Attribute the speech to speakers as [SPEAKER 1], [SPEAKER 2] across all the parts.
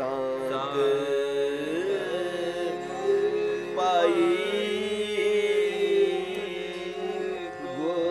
[SPEAKER 1] ਸੰਗ ਪਾਈ ਗੁਰ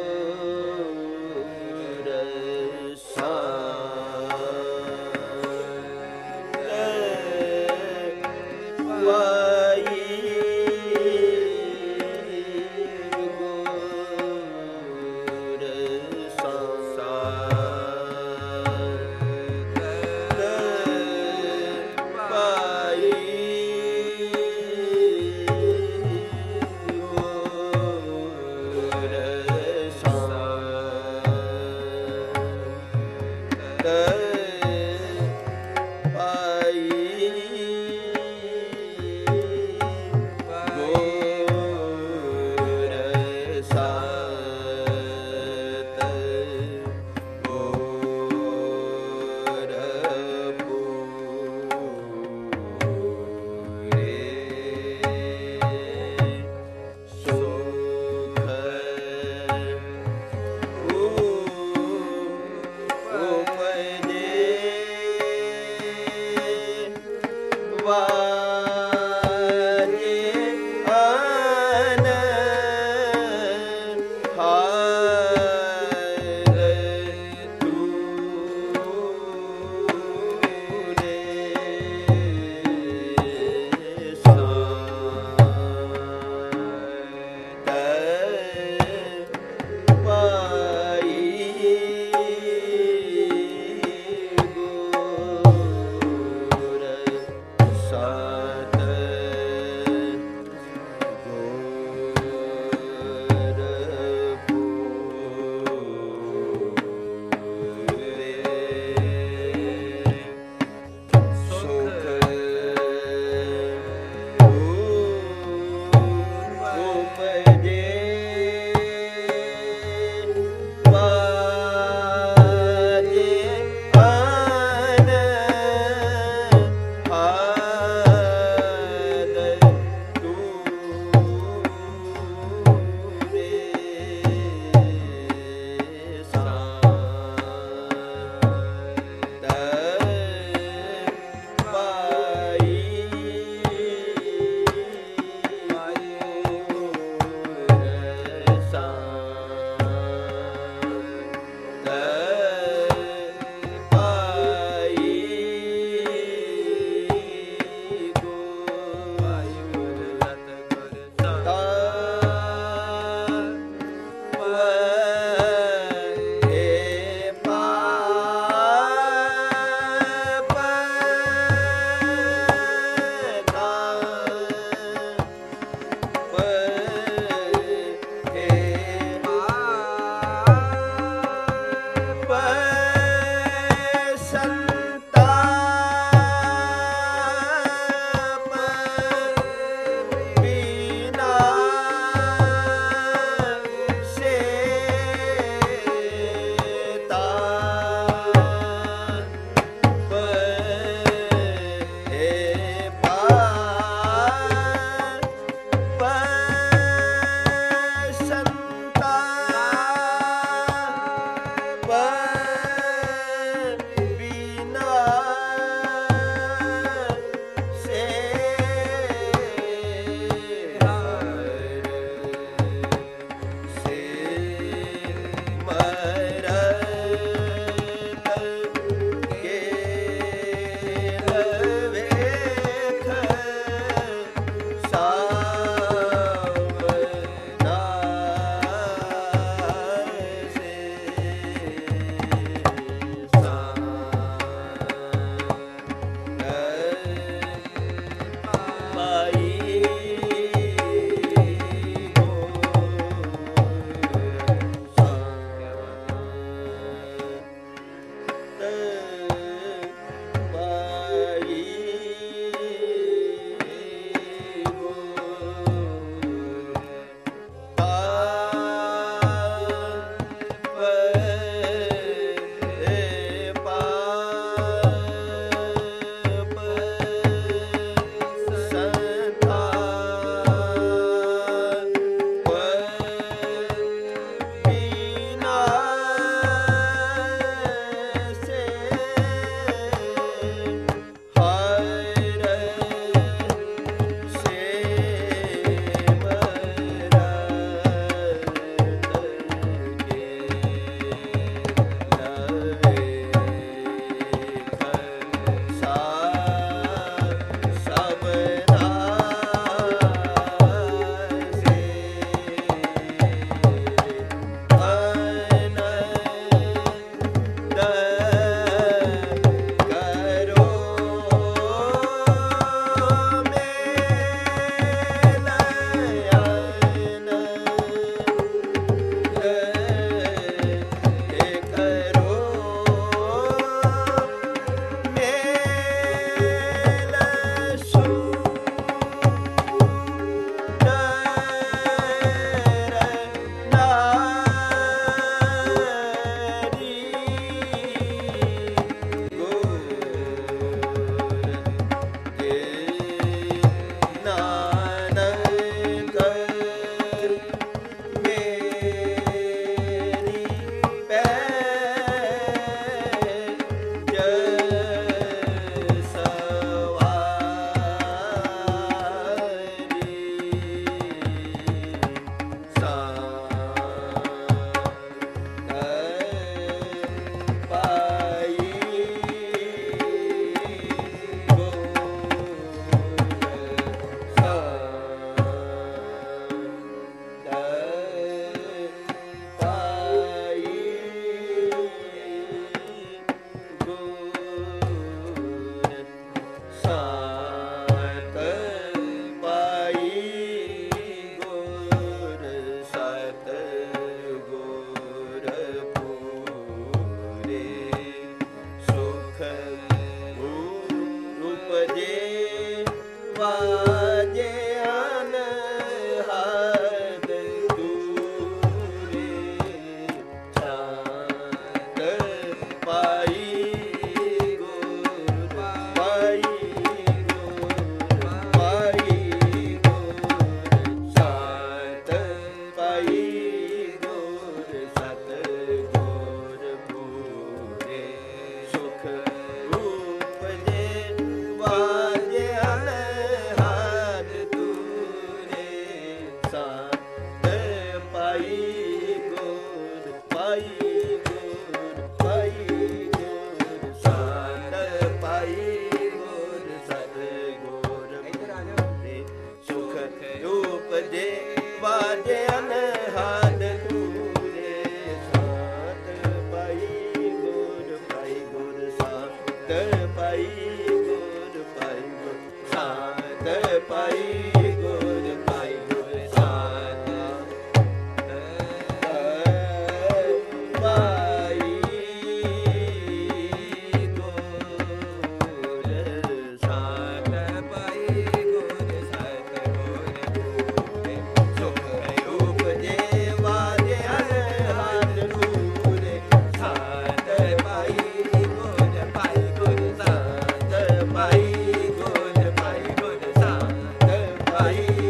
[SPEAKER 1] Bahia.